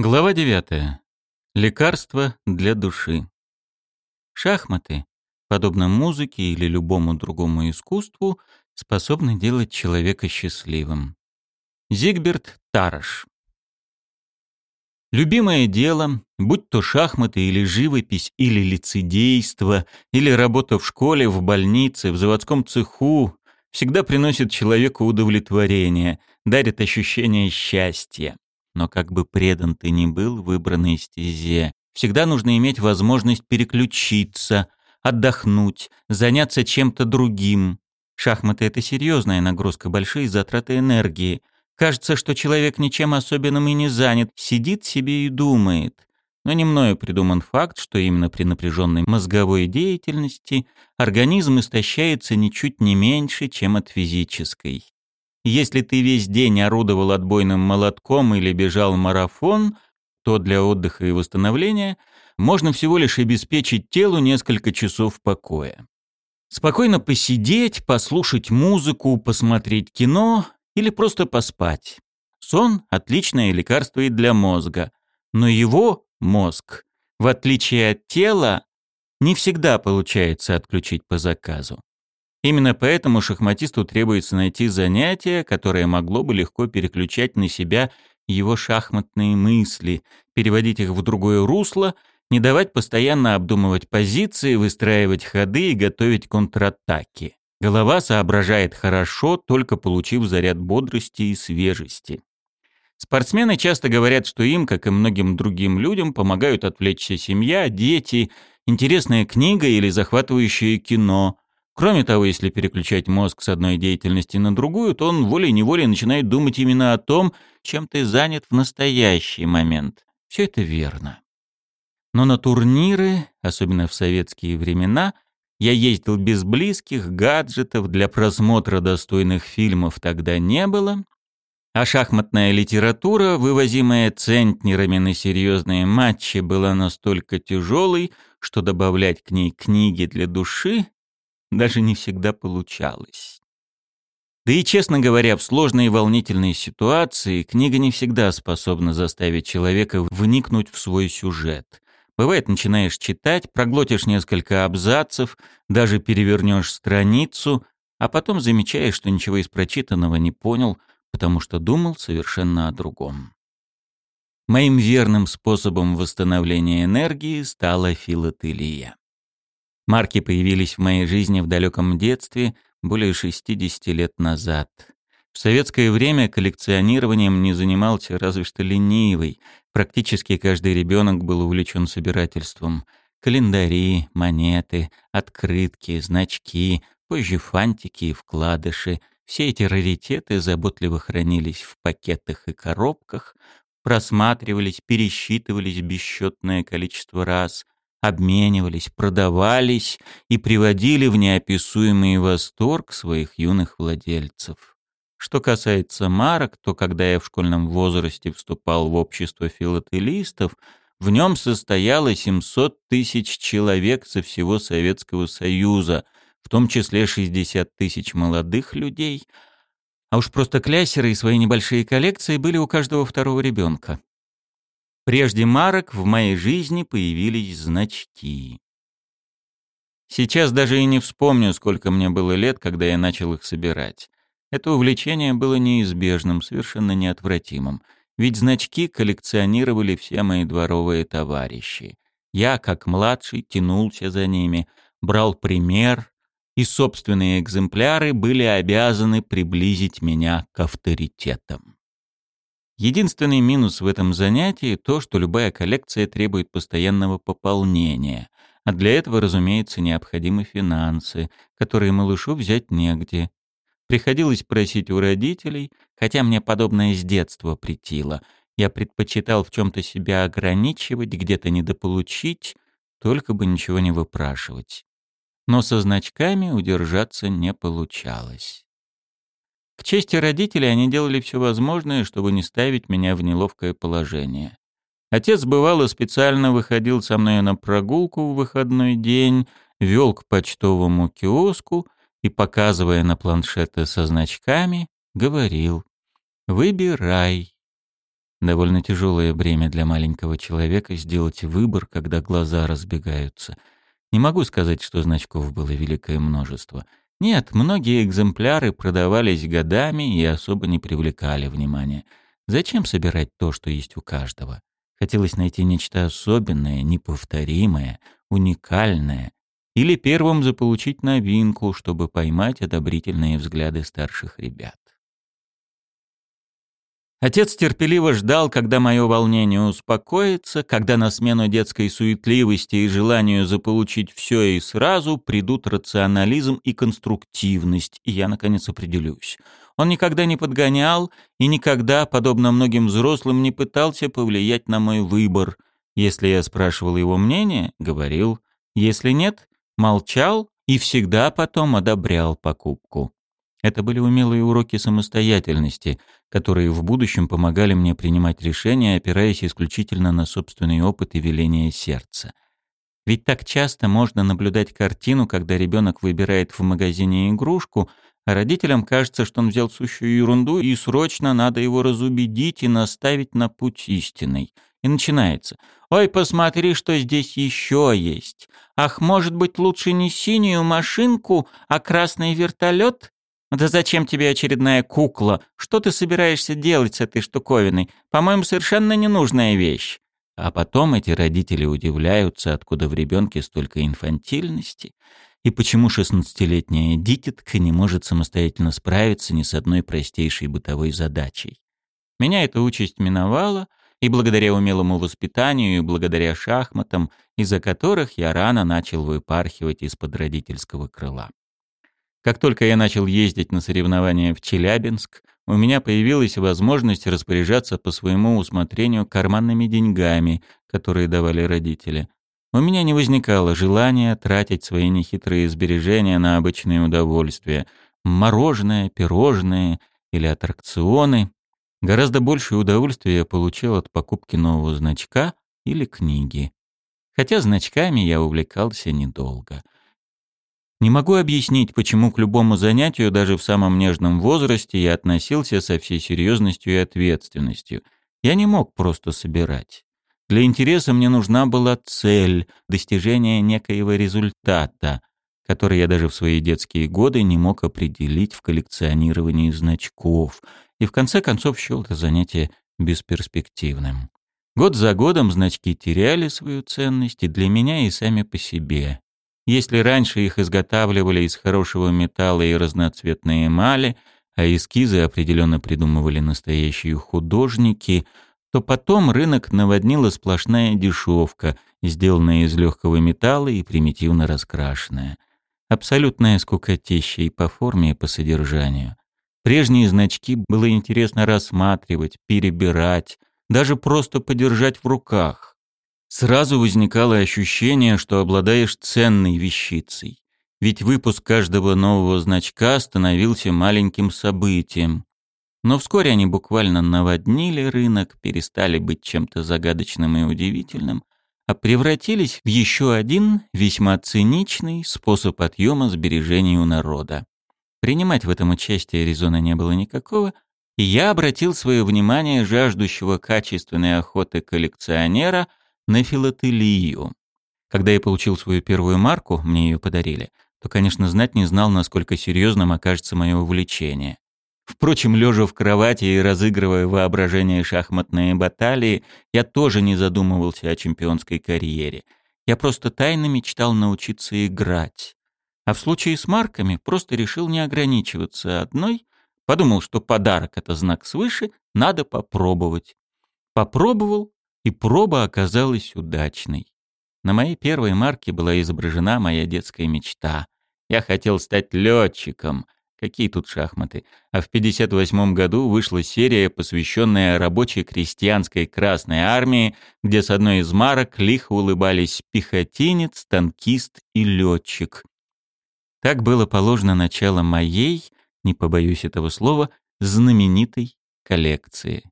Глава 9. Лекарство для души. Шахматы, подобно музыке или любому другому искусству, способны делать человека счастливым. Зигберт Тараш. Любимое дело, будь то шахматы или живопись, или лицедейство, или работа в школе, в больнице, в заводском цеху, всегда приносит человеку удовлетворение, дарит ощущение счастья. Но как бы предан ты ни был выбранной стезе, всегда нужно иметь возможность переключиться, отдохнуть, заняться чем-то другим. Шахматы — это серьезная нагрузка, большие затраты энергии. Кажется, что человек ничем особенным и не занят, сидит себе и думает. Но не мною придуман факт, что именно при напряженной мозговой деятельности организм истощается ничуть не меньше, чем от физической. Если ты весь день орудовал отбойным молотком или бежал марафон, то для отдыха и восстановления можно всего лишь обеспечить телу несколько часов покоя. Спокойно посидеть, послушать музыку, посмотреть кино или просто поспать. Сон – отличное лекарство и для мозга, но его, мозг, в отличие от тела, не всегда получается отключить по заказу. Именно поэтому шахматисту требуется найти занятие, которое могло бы легко переключать на себя его шахматные мысли, переводить их в другое русло, не давать постоянно обдумывать позиции, выстраивать ходы и готовить контратаки. Голова соображает хорошо, только получив заряд бодрости и свежести. Спортсмены часто говорят, что им, как и многим другим людям, помогают отвлечься семья, дети, интересная книга или захватывающее кино – Кроме того, если переключать мозг с одной деятельности на другую, то он волей-неволей начинает думать именно о том, чем ты занят в настоящий момент. Все это верно. Но на турниры, особенно в советские времена, я ездил без близких, гаджетов, для просмотра достойных фильмов тогда не было, а шахматная литература, вывозимая центнерами на серьезные матчи, была настолько тяжелой, что добавлять к ней книги для души даже не всегда получалось. Да и, честно говоря, в сложной и волнительной ситуации книга не всегда способна заставить человека вникнуть в свой сюжет. Бывает, начинаешь читать, проглотишь несколько абзацев, даже перевернешь страницу, а потом замечаешь, что ничего из прочитанного не понял, потому что думал совершенно о другом. Моим верным способом восстановления энергии стала филателия. Марки появились в моей жизни в далеком детстве, более 60 лет назад. В советское время коллекционированием не занимался разве что ленивый. Практически каждый ребенок был увлечен собирательством. Календари, монеты, открытки, значки, позже фантики и вкладыши. Все эти раритеты заботливо хранились в пакетах и коробках, просматривались, пересчитывались бесчетное количество раз — обменивались, продавались и приводили в неописуемый восторг своих юных владельцев. Что касается марок, то когда я в школьном возрасте вступал в общество филателистов, в нем состояло 700 тысяч человек со всего Советского Союза, в том числе 60 тысяч молодых людей, а уж просто кляссеры и свои небольшие коллекции были у каждого второго ребенка. Прежде марок в моей жизни появились значки. Сейчас даже и не вспомню, сколько мне было лет, когда я начал их собирать. Это увлечение было неизбежным, совершенно неотвратимым. Ведь значки коллекционировали все мои дворовые товарищи. Я, как младший, тянулся за ними, брал пример, и собственные экземпляры были обязаны приблизить меня к авторитетам. Единственный минус в этом занятии то, что любая коллекция требует постоянного пополнения, а для этого, разумеется, необходимы финансы, которые малышу взять негде. Приходилось просить у родителей, хотя мне подобное с детства притило. Я предпочитал в чем-то себя ограничивать, где-то недополучить, только бы ничего не выпрашивать. Но со значками удержаться не получалось. К чести родителей они делали все возможное, чтобы не ставить меня в неловкое положение. Отец бывало специально выходил со мной на прогулку в выходной день, вел к почтовому киоску и, показывая на планшеты со значками, говорил «Выбирай». Довольно тяжелое бремя для маленького человека сделать выбор, когда глаза разбегаются. Не могу сказать, что значков было великое множество. Нет, многие экземпляры продавались годами и особо не привлекали внимания. Зачем собирать то, что есть у каждого? Хотелось найти нечто особенное, неповторимое, уникальное. Или первым заполучить новинку, чтобы поймать одобрительные взгляды старших ребят. Отец терпеливо ждал, когда мое волнение успокоится, когда на смену детской суетливости и желанию заполучить все и сразу придут рационализм и конструктивность, и я, наконец, определюсь. Он никогда не подгонял и никогда, подобно многим взрослым, не пытался повлиять на мой выбор. Если я спрашивал его мнение, говорил. Если нет, молчал и всегда потом одобрял покупку. Это были умелые уроки самостоятельности, которые в будущем помогали мне принимать решения, опираясь исключительно на собственный опыт и веление сердца. Ведь так часто можно наблюдать картину, когда ребенок выбирает в магазине игрушку, а родителям кажется, что он взял сущую ерунду и срочно надо его разубедить и наставить на путь истинный. И начинается. «Ой, посмотри, что здесь еще есть. Ах, может быть, лучше не синюю машинку, а красный вертолет? «Да зачем тебе очередная кукла? Что ты собираешься делать с этой штуковиной? По-моему, совершенно ненужная вещь». А потом эти родители удивляются, откуда в ребенке столько инфантильности, и почему шестнадцатилетняя дитятка не может самостоятельно справиться ни с одной простейшей бытовой задачей. Меня эта участь миновала, и благодаря умелому воспитанию, и благодаря шахматам, из-за которых я рано начал выпархивать из-под родительского крыла. Как только я начал ездить на соревнования в Челябинск, у меня появилась возможность распоряжаться по своему усмотрению карманными деньгами, которые давали родители. У меня не возникало желания тратить свои нехитрые сбережения на обычные удовольствия. Мороженое, пирожные или аттракционы. Гораздо большее удовольствие я получил от покупки нового значка или книги. Хотя значками я увлекался недолго — не могу объяснить, почему к любому занятию даже в самом нежном возрасте я относился со всей серьезностью и ответственностью. Я не мог просто собирать. Для интереса мне нужна была цель, достижение некоего результата, который я даже в свои детские годы не мог определить в коллекционировании значков, и в конце концов счел это занятие бесперспективным. Год за годом значки теряли свою ценность и для меня, и сами по себе. Если раньше их изготавливали из хорошего металла и разноцветной эмали, а эскизы определенно придумывали настоящие художники, то потом рынок наводнила сплошная дешевка, сделанная из легкого металла и примитивно раскрашенная. Абсолютная скукотища и по форме, и по содержанию. Прежние значки было интересно рассматривать, перебирать, даже просто подержать в руках. Сразу возникало ощущение, что обладаешь ценной вещицей. Ведь выпуск каждого нового значка становился маленьким событием. Но вскоре они буквально наводнили рынок, перестали быть чем-то загадочным и удивительным, а превратились в еще один весьма циничный способ отъема сбережений у народа. Принимать в этом участие резона не было никакого, и я обратил свое внимание жаждущего качественной охоты коллекционера на филателию. Когда я получил свою первую марку, мне ее подарили, то, конечно, знать не знал, насколько серьезным окажется мое увлечение. Впрочем, лежа в кровати и разыгрывая воображение шахматные баталии, я тоже не задумывался о чемпионской карьере. Я просто тайно мечтал научиться играть. А в случае с марками просто решил не ограничиваться одной, подумал, что подарок — это знак свыше, надо попробовать. Попробовал и проба оказалась удачной. На моей первой марке была изображена моя детская мечта. Я хотел стать летчиком. Какие тут шахматы? А в 58 году вышла серия, посвященная рабочей крестьянской Красной Армии, где с одной из марок лихо улыбались пехотинец, танкист и летчик. Так было положено начало моей, не побоюсь этого слова, знаменитой коллекции.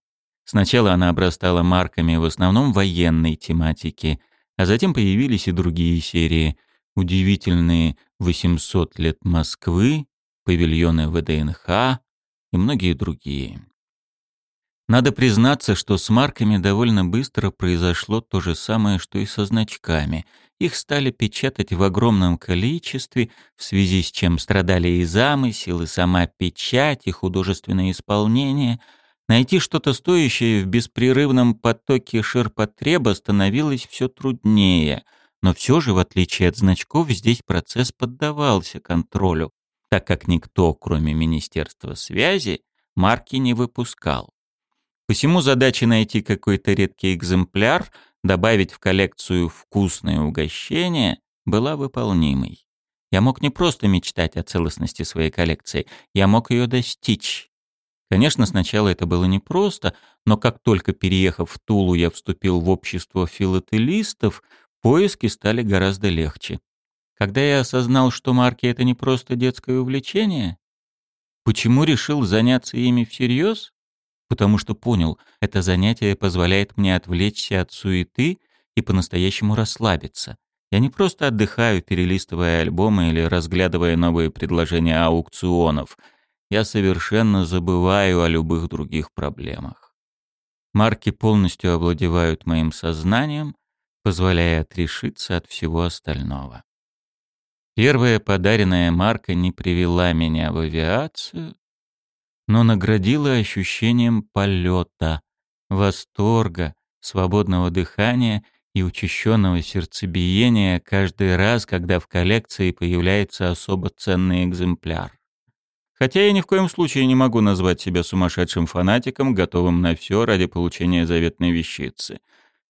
Сначала она обрастала марками в основном военной тематики, а затем появились и другие серии. Удивительные «800 лет Москвы», павильоны ВДНХ и многие другие. Надо признаться, что с марками довольно быстро произошло то же самое, что и со значками. Их стали печатать в огромном количестве, в связи с чем страдали и замысел, и сама печать, и художественное исполнение. Найти что-то стоящее в беспрерывном потоке ширпотреба становилось все труднее. Но все же, в отличие от значков, здесь процесс поддавался контролю, так как никто, кроме Министерства связи, марки не выпускал. Посему задача найти какой-то редкий экземпляр, добавить в коллекцию вкусное угощение была выполнимой. Я мог не просто мечтать о целостности своей коллекции, я мог ее достичь. Конечно, сначала это было непросто, но как только переехав в Тулу, я вступил в общество филателистов, поиски стали гораздо легче. Когда я осознал, что марки — это не просто детское увлечение, почему решил заняться ими всерьез? потому что понял, это занятие позволяет мне отвлечься от суеты и по-настоящему расслабиться. Я не просто отдыхаю, перелистывая альбомы или разглядывая новые предложения аукционов. Я совершенно забываю о любых других проблемах. Марки полностью овладевают моим сознанием, позволяя отрешиться от всего остального. Первая подаренная марка не привела меня в авиацию, но наградила ощущением полета, восторга, свободного дыхания и учащенного сердцебиения каждый раз, когда в коллекции появляется особо ценный экземпляр. Хотя я ни в коем случае не могу назвать себя сумасшедшим фанатиком, готовым на все ради получения заветной вещицы.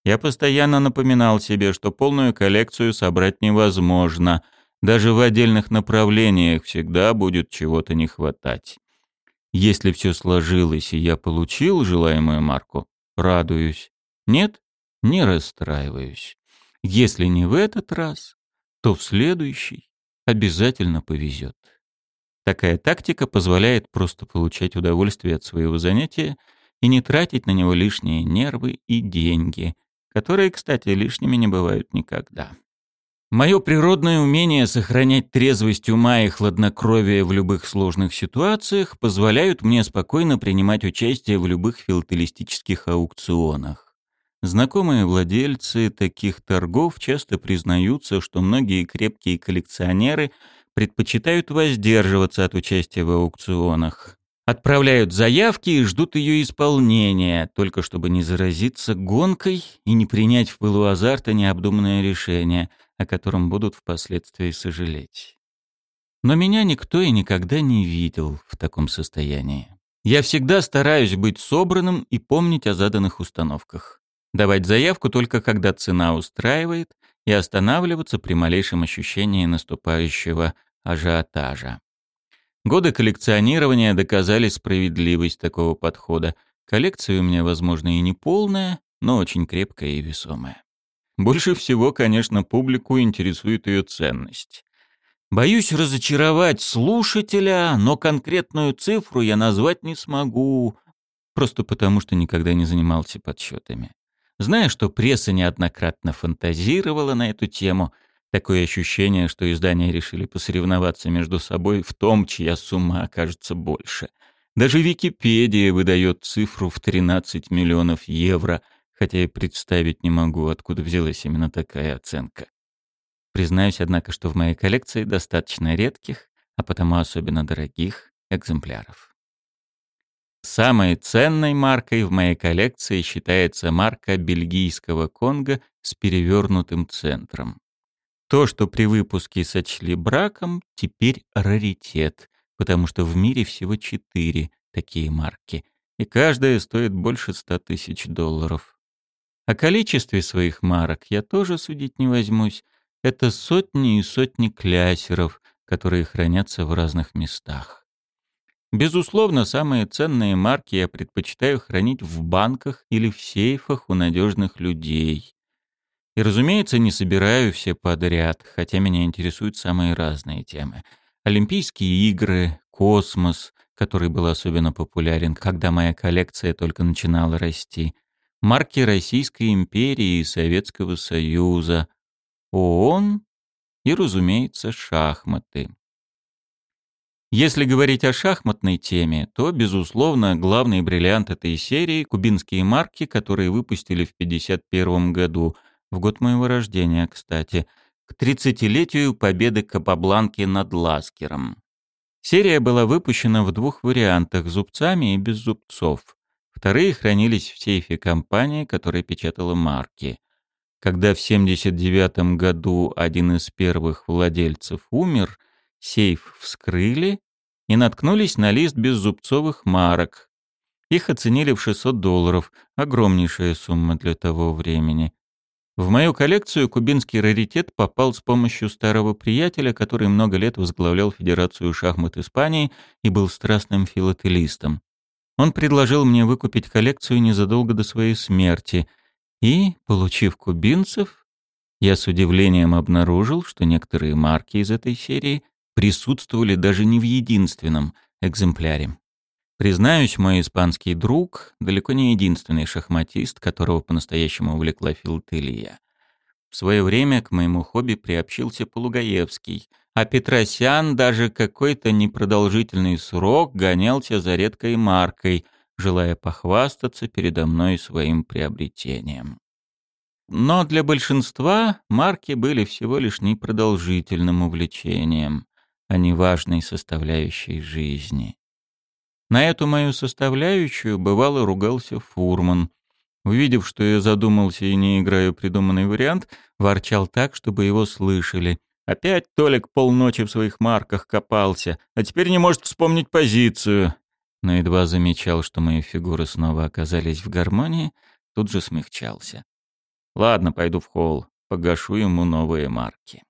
Я постоянно напоминал себе, что полную коллекцию собрать невозможно. Даже в отдельных направлениях всегда будет чего-то не хватать. Если все сложилось и я получил желаемую марку, радуюсь. Нет, не расстраиваюсь. Если не в этот раз, то в следующий обязательно повезет. Такая тактика позволяет просто получать удовольствие от своего занятия и не тратить на него лишние нервы и деньги, которые, кстати, лишними не бывают никогда. Мое природное умение сохранять трезвость ума и хладнокровие в любых сложных ситуациях позволяют мне спокойно принимать участие в любых филателистических аукционах. Знакомые владельцы таких торгов часто признаются, что многие крепкие коллекционеры предпочитают воздерживаться от участия в аукционах. Отправляют заявки и ждут ее исполнения, только чтобы не заразиться гонкой и не принять в пылу азарта необдуманное решение – о котором будут впоследствии сожалеть. Но меня никто и никогда не видел в таком состоянии. Я всегда стараюсь быть собранным и помнить о заданных установках. Давать заявку только когда цена устраивает и останавливаться при малейшем ощущении наступающего ажиотажа. Годы коллекционирования доказали справедливость такого подхода. Коллекция у меня, возможно, и не полная, но очень крепкая и весомая. Больше всего, конечно, публику интересует ее ценность. Боюсь разочаровать слушателя, но конкретную цифру я назвать не смогу, просто потому что никогда не занимался подсчетами. Зная, что пресса неоднократно фантазировала на эту тему, такое ощущение, что издания решили посоревноваться между собой в том, чья сумма окажется больше. Даже Википедия выдает цифру в 13 миллионов евро – хотя и представить не могу, откуда взялась именно такая оценка. Признаюсь, однако, что в моей коллекции достаточно редких, а потому особенно дорогих экземпляров. Самой ценной маркой в моей коллекции считается марка бельгийского Конго с перевернутым центром. То, что при выпуске сочли браком, теперь раритет, потому что в мире всего четыре такие марки, и каждая стоит больше ста тысяч долларов. О количестве своих марок я тоже судить не возьмусь. Это сотни и сотни клясеров, которые хранятся в разных местах. Безусловно, самые ценные марки я предпочитаю хранить в банках или в сейфах у надежных людей. И, разумеется, не собираю все подряд, хотя меня интересуют самые разные темы. Олимпийские игры, космос, который был особенно популярен, когда моя коллекция только начинала расти — марки Российской империи и Советского Союза, ООН и, разумеется, шахматы. Если говорить о шахматной теме, то, безусловно, главный бриллиант этой серии — кубинские марки, которые выпустили в 1951 году, в год моего рождения, кстати, к 30-летию победы Капабланки над Ласкером. Серия была выпущена в двух вариантах — зубцами и без зубцов. Вторые хранились в сейфе компании, которая печатала марки. Когда в 1979 году один из первых владельцев умер, сейф вскрыли и наткнулись на лист беззубцовых марок. Их оценили в 600 долларов, огромнейшая сумма для того времени. В мою коллекцию кубинский раритет попал с помощью старого приятеля, который много лет возглавлял Федерацию шахмат Испании и был страстным филателистом. Он предложил мне выкупить коллекцию незадолго до своей смерти, и, получив кубинцев, я с удивлением обнаружил, что некоторые марки из этой серии присутствовали даже не в единственном экземпляре. Признаюсь, мой испанский друг далеко не единственный шахматист, которого по-настоящему увлекла филателия. В свое время к моему хобби приобщился Полугаевский, а Петросян даже какой-то непродолжительный срок гонялся за редкой маркой, желая похвастаться передо мной своим приобретением. Но для большинства марки были всего лишь непродолжительным увлечением а не важной составляющей жизни. На эту мою составляющую бывало ругался Фурман. Увидев, что я задумался и не играю придуманный вариант, ворчал так, чтобы его слышали. Опять Толик полночи в своих марках копался, а теперь не может вспомнить позицию. Но едва замечал, что мои фигуры снова оказались в гармонии, тут же смягчался. Ладно, пойду в холл, погашу ему новые марки.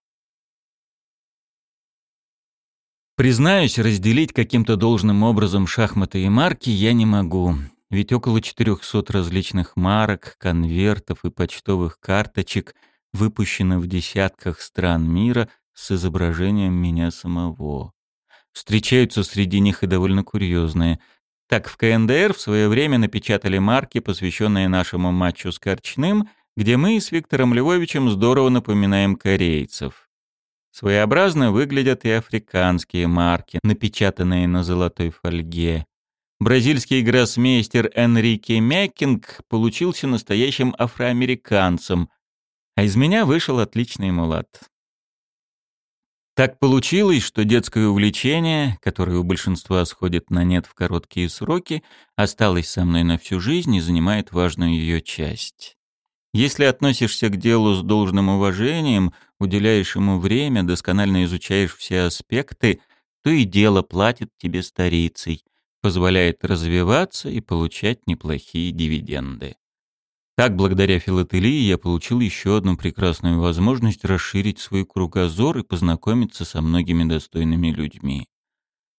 Признаюсь, разделить каким-то должным образом шахматы и марки я не могу. Ведь около 400 различных марок, конвертов и почтовых карточек выпущено в десятках стран мира с изображением меня самого. Встречаются среди них и довольно курьезные. Так, в КНДР в свое время напечатали марки, посвященные нашему матчу с Корчным, где мы с Виктором Львовичем здорово напоминаем корейцев. Своеобразно выглядят и африканские марки, напечатанные на золотой фольге. Бразильский гроссмейстер Энрике Мякинг получился настоящим афроамериканцем, а из меня вышел отличный мулат. Так получилось, что детское увлечение, которое у большинства сходит на нет в короткие сроки, осталось со мной на всю жизнь и занимает важную ее часть. Если относишься к делу с должным уважением, уделяешь ему время, досконально изучаешь все аспекты, то и дело платит тебе старицей, позволяет развиваться и получать неплохие дивиденды. Так, благодаря филателии, я получил еще одну прекрасную возможность расширить свой кругозор и познакомиться со многими достойными людьми.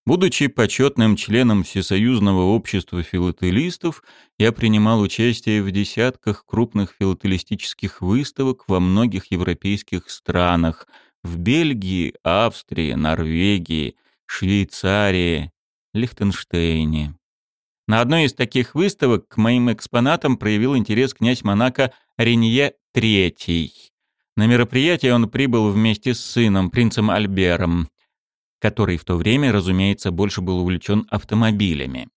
Будучи почетным членом Всесоюзного общества филателистов, я принимал участие в десятках крупных филателистических выставок во многих европейских странах – в Бельгии, Австрии, Норвегии, Швейцарии, Лихтенштейне. На одной из таких выставок к моим экспонатам проявил интерес князь Монако Ренье III. На мероприятие он прибыл вместе с сыном, принцем Альбером который в то время, разумеется, больше был увлечен автомобилями.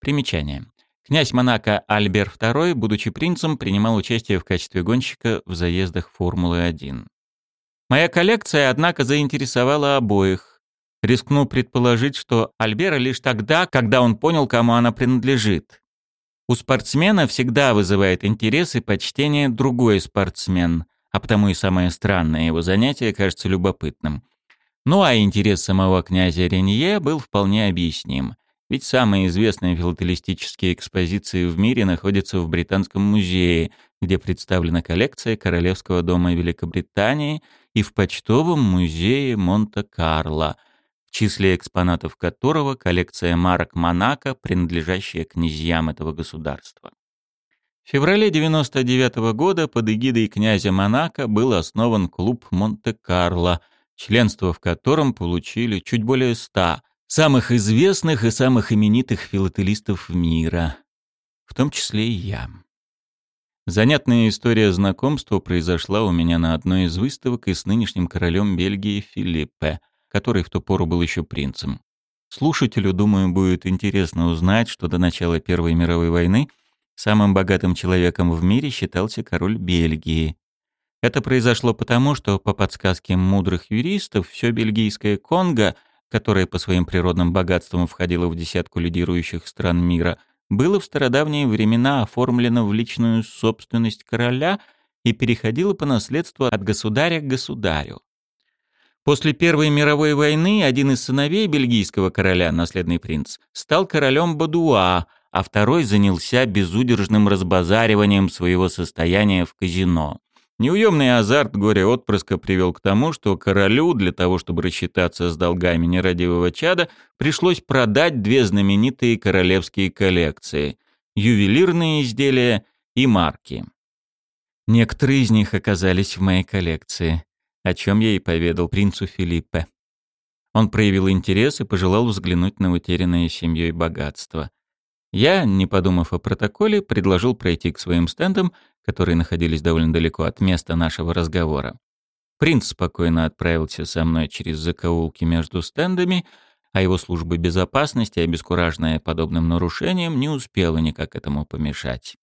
Примечание. Князь Монако Альбер II, будучи принцем, принимал участие в качестве гонщика в заездах Формулы-1. Моя коллекция, однако, заинтересовала обоих. Рискну предположить, что Альбера лишь тогда, когда он понял, кому она принадлежит. У спортсмена всегда вызывает интерес и почтение другой спортсмен, а потому и самое странное его занятие кажется любопытным – ну а интерес самого князя Ренье был вполне объясним. Ведь самые известные филателистические экспозиции в мире находятся в Британском музее, где представлена коллекция Королевского дома Великобритании и в почтовом музее Монте-Карло, в числе экспонатов которого коллекция марок Монако, принадлежащая князьям этого государства. В феврале 99 -го года под эгидой князя Монако был основан клуб Монте-Карло – членство в котором получили чуть более ста самых известных и самых именитых филателистов мира, в том числе и я. Занятная история знакомства произошла у меня на одной из выставок и с нынешним королем Бельгии Филиппе. который в ту пору был еще принцем. Слушателю, думаю, будет интересно узнать, что до начала Первой мировой войны самым богатым человеком в мире считался король Бельгии. Это произошло потому, что по подсказке мудрых юристов все бельгийское Конго, которое по своим природным богатствам входило в десятку лидирующих стран мира, было в стародавние времена оформлено в личную собственность короля и переходило по наследству от государя к государю. После Первой мировой войны один из сыновей бельгийского короля, наследный принц, стал королем Бадуа, а второй занялся безудержным разбазариванием своего состояния в казино. Неуемный азарт горе отпрыска привел к тому, что королю для того, чтобы рассчитаться с долгами нерадивого чада, пришлось продать две знаменитые королевские коллекции – ювелирные изделия и марки. Некоторые из них оказались в моей коллекции о чем я и поведал принцу Филиппе. Он проявил интерес и пожелал взглянуть на утерянное семьей богатство. Я, не подумав о протоколе, предложил пройти к своим стендам, которые находились довольно далеко от места нашего разговора. Принц спокойно отправился со мной через закоулки между стендами, а его служба безопасности, обескураженная подобным нарушением, не успела никак этому помешать.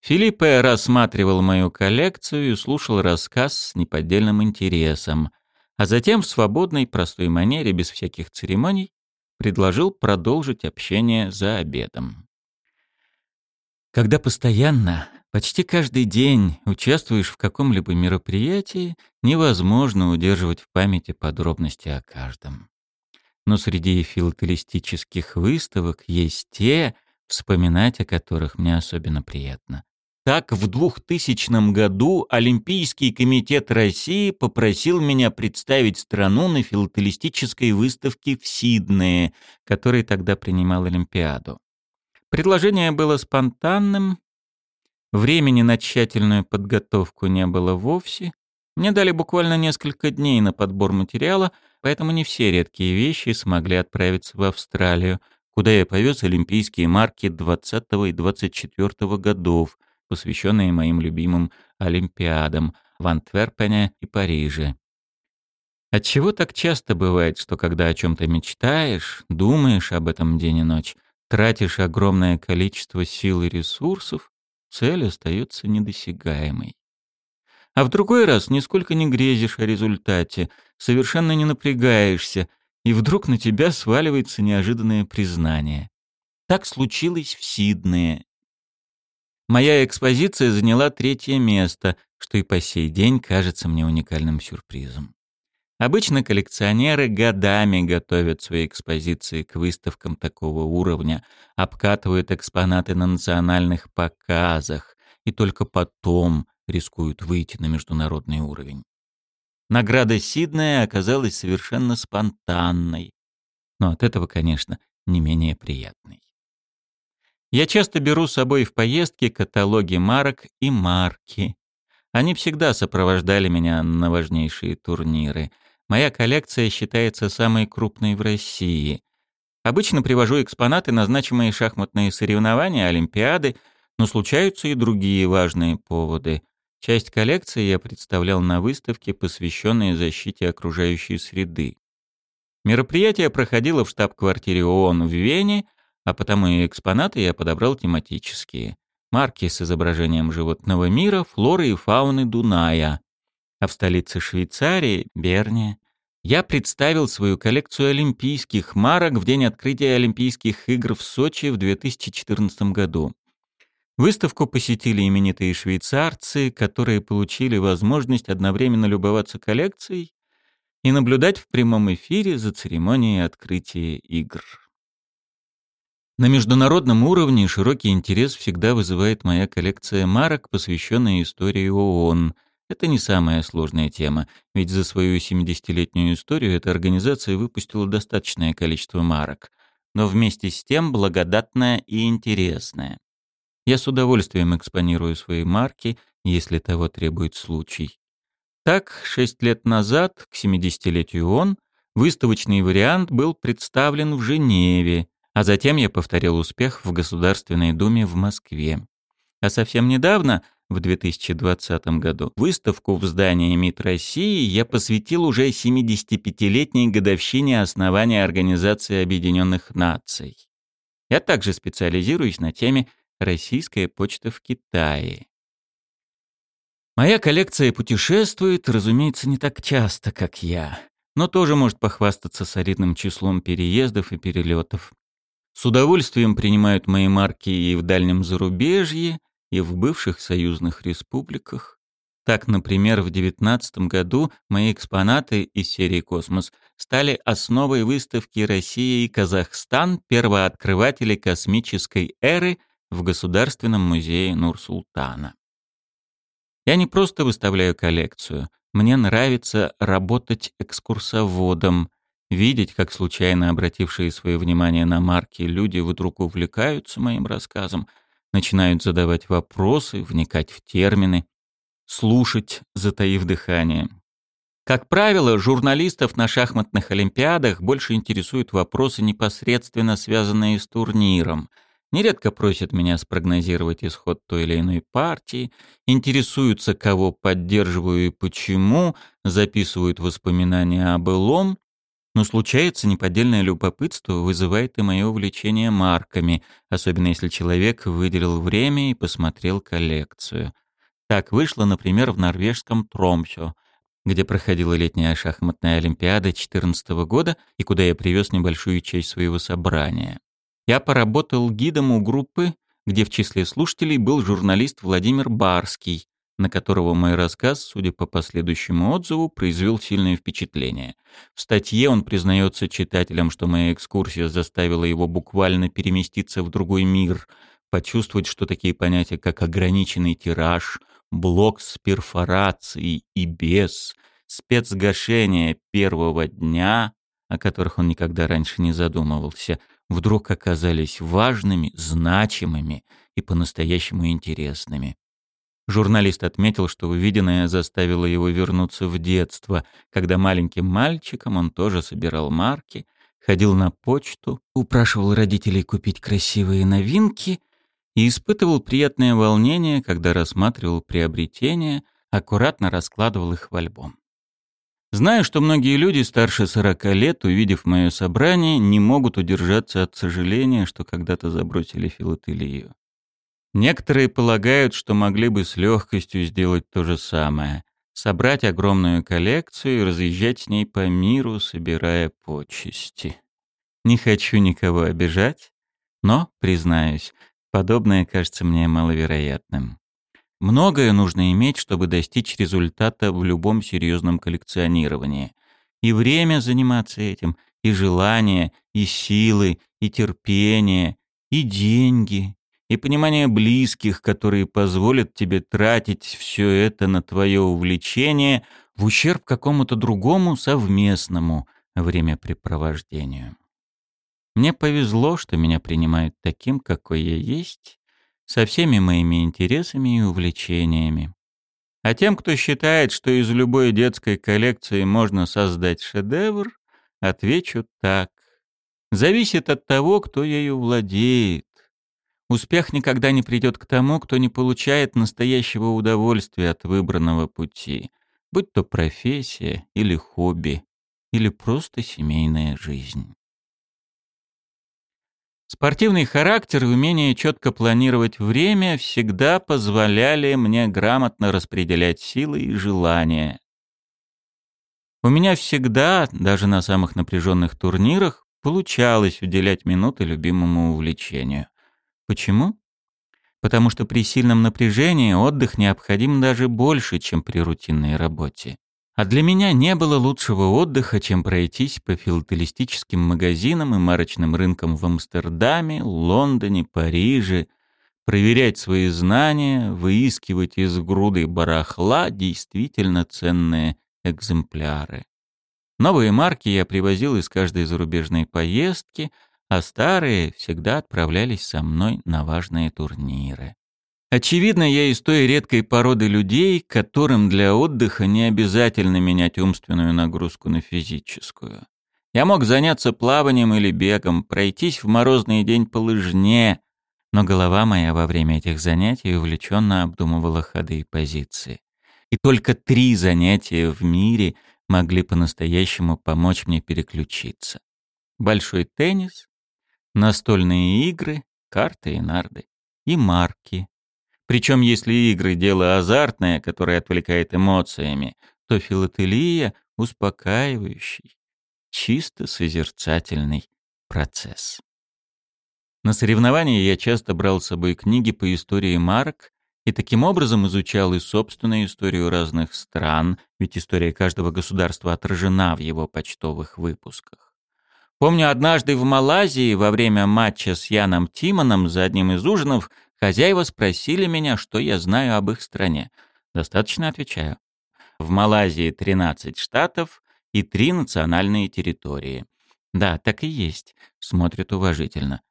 Филиппе рассматривал мою коллекцию и слушал рассказ с неподдельным интересом, а затем в свободной, простой манере, без всяких церемоний, предложил продолжить общение за обедом. Когда постоянно, почти каждый день участвуешь в каком-либо мероприятии, невозможно удерживать в памяти подробности о каждом. Но среди филателистических выставок есть те, вспоминать о которых мне особенно приятно. Так, в 2000 году Олимпийский комитет России попросил меня представить страну на филателистической выставке в Сиднее, который тогда принимал Олимпиаду. Предложение было спонтанным, времени на тщательную подготовку не было вовсе. Мне дали буквально несколько дней на подбор материала, поэтому не все редкие вещи смогли отправиться в Австралию, куда я повез олимпийские марки 20 и 24 годов, посвященные моим любимым Олимпиадам в Антверпене и Париже. Отчего так часто бывает, что когда о чем-то мечтаешь, думаешь об этом день и ночь, тратишь огромное количество сил и ресурсов, цель остается недосягаемой. А в другой раз нисколько не грезишь о результате, совершенно не напрягаешься, и вдруг на тебя сваливается неожиданное признание. Так случилось в Сиднее. Моя экспозиция заняла третье место, что и по сей день кажется мне уникальным сюрпризом. Обычно коллекционеры годами готовят свои экспозиции к выставкам такого уровня, обкатывают экспонаты на национальных показах и только потом рискуют выйти на международный уровень. Награда Сиднея оказалась совершенно спонтанной, но от этого, конечно, не менее приятной. Я часто беру с собой в поездки каталоги марок и марки. Они всегда сопровождали меня на важнейшие турниры. Моя коллекция считается самой крупной в России. Обычно привожу экспонаты на значимые шахматные соревнования, олимпиады, но случаются и другие важные поводы. Часть коллекции я представлял на выставке, посвященной защите окружающей среды. Мероприятие проходило в штаб-квартире ООН в Вене, а потому и экспонаты я подобрал тематические. Марки с изображением животного мира, флоры и фауны Дуная. А в столице Швейцарии, Берне, я представил свою коллекцию олимпийских марок в день открытия Олимпийских игр в Сочи в 2014 году. Выставку посетили именитые швейцарцы, которые получили возможность одновременно любоваться коллекцией и наблюдать в прямом эфире за церемонией открытия игр. На международном уровне широкий интерес всегда вызывает моя коллекция марок, посвященная истории ООН. Это не самая сложная тема, ведь за свою 70-летнюю историю эта организация выпустила достаточное количество марок, но вместе с тем благодатная и интересная. Я с удовольствием экспонирую свои марки, если того требует случай. Так, шесть лет назад, к 70-летию ООН, выставочный вариант был представлен в Женеве, а затем я повторил успех в Государственной Думе в Москве. А совсем недавно, в 2020 году. Выставку в здании МИД России я посвятил уже 75-летней годовщине основания Организации Объединенных Наций. Я также специализируюсь на теме «Российская почта в Китае». Моя коллекция путешествует, разумеется, не так часто, как я, но тоже может похвастаться солидным числом переездов и перелетов. С удовольствием принимают мои марки и в дальнем зарубежье, и в бывших союзных республиках. Так, например, в 2019 году мои экспонаты из серии «Космос» стали основой выставки «Россия и Казахстан. Первооткрыватели космической эры» в Государственном музее Нур-Султана. Я не просто выставляю коллекцию. Мне нравится работать экскурсоводом, видеть, как случайно обратившие свое внимание на марки люди вдруг увлекаются моим рассказом, начинают задавать вопросы, вникать в термины, слушать, затаив дыхание. Как правило, журналистов на шахматных олимпиадах больше интересуют вопросы, непосредственно связанные с турниром. Нередко просят меня спрогнозировать исход той или иной партии, интересуются, кого поддерживаю и почему, записывают воспоминания о былом, но случается неподдельное любопытство, вызывает и мое увлечение марками, особенно если человек выделил время и посмотрел коллекцию. Так вышло, например, в норвежском Тромсё, где проходила летняя шахматная олимпиада 2014 года и куда я привез небольшую часть своего собрания. Я поработал гидом у группы, где в числе слушателей был журналист Владимир Барский, на которого мой рассказ, судя по последующему отзыву, произвел сильное впечатление. В статье он признается читателям, что моя экскурсия заставила его буквально переместиться в другой мир, почувствовать, что такие понятия, как ограниченный тираж, блок с перфорацией и без, спецгашение первого дня, о которых он никогда раньше не задумывался, вдруг оказались важными, значимыми и по-настоящему интересными. Журналист отметил, что увиденное заставило его вернуться в детство, когда маленьким мальчиком он тоже собирал марки, ходил на почту, упрашивал родителей купить красивые новинки и испытывал приятное волнение, когда рассматривал приобретения, аккуратно раскладывал их в альбом. Знаю, что многие люди старше 40 лет, увидев мое собрание, не могут удержаться от сожаления, что когда-то забросили филателию. Некоторые полагают, что могли бы с легкостью сделать то же самое — собрать огромную коллекцию и разъезжать с ней по миру, собирая почести. Не хочу никого обижать, но, признаюсь, Подобное кажется мне маловероятным. Многое нужно иметь, чтобы достичь результата в любом серьезном коллекционировании. И время заниматься этим, и желание, и силы, и терпение, и деньги, и понимание близких, которые позволят тебе тратить все это на твое увлечение в ущерб какому-то другому совместному времяпрепровождению. Мне повезло, что меня принимают таким, какой я есть, со всеми моими интересами и увлечениями. А тем, кто считает, что из любой детской коллекции можно создать шедевр, отвечу так. Зависит от того, кто ею владеет. Успех никогда не придет к тому, кто не получает настоящего удовольствия от выбранного пути, будь то профессия или хобби, или просто семейная жизнь. Спортивный характер и умение четко планировать время всегда позволяли мне грамотно распределять силы и желания. У меня всегда, даже на самых напряженных турнирах, получалось уделять минуты любимому увлечению. Почему? Потому что при сильном напряжении отдых необходим даже больше, чем при рутинной работе. А для меня не было лучшего отдыха, чем пройтись по филателистическим магазинам и марочным рынкам в Амстердаме, Лондоне, Париже, проверять свои знания, выискивать из груды барахла действительно ценные экземпляры. Новые марки я привозил из каждой зарубежной поездки, а старые всегда отправлялись со мной на важные турниры. Очевидно, я из той редкой породы людей, которым для отдыха не обязательно менять умственную нагрузку на физическую. Я мог заняться плаванием или бегом, пройтись в морозный день по лыжне, но голова моя во время этих занятий увлеченно обдумывала ходы и позиции. И только три занятия в мире могли по-настоящему помочь мне переключиться. Большой теннис, настольные игры, карты и нарды. И марки. Причем, если игры — дело азартное, которое отвлекает эмоциями, то филателия — успокаивающий, чисто созерцательный процесс. На соревнования я часто брал с собой книги по истории марок и таким образом изучал и собственную историю разных стран, ведь история каждого государства отражена в его почтовых выпусках. Помню, однажды в Малайзии во время матча с Яном Тимоном за одним из ужинов хозяева спросили меня, что я знаю об их стране. Достаточно отвечаю. В Малайзии 13 штатов и 3 национальные территории. Да, так и есть. Смотрят уважительно.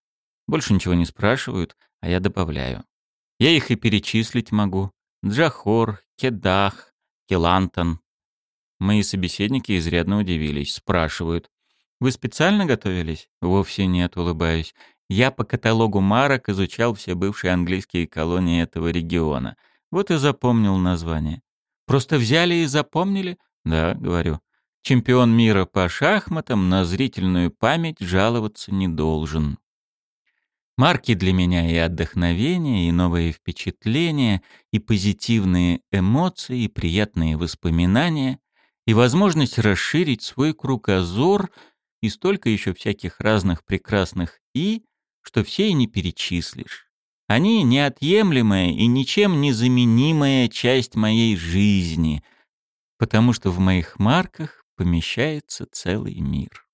Больше ничего не спрашивают, а я добавляю. Я их и перечислить могу. Джахор, Кедах, Келантон. Мои собеседники изрядно удивились, спрашивают. «Вы специально готовились?» «Вовсе нет», улыбаюсь. «Я по каталогу марок изучал все бывшие английские колонии этого региона. Вот и запомнил название». «Просто взяли и запомнили?» «Да», — говорю. «Чемпион мира по шахматам на зрительную память жаловаться не должен». Марки для меня и отдохновение, и новые впечатления, и позитивные эмоции, и приятные воспоминания, и возможность расширить свой кругозор, и столько еще всяких разных прекрасных «и», что все и не перечислишь. Они неотъемлемая и ничем не заменимая часть моей жизни, потому что в моих марках помещается целый мир.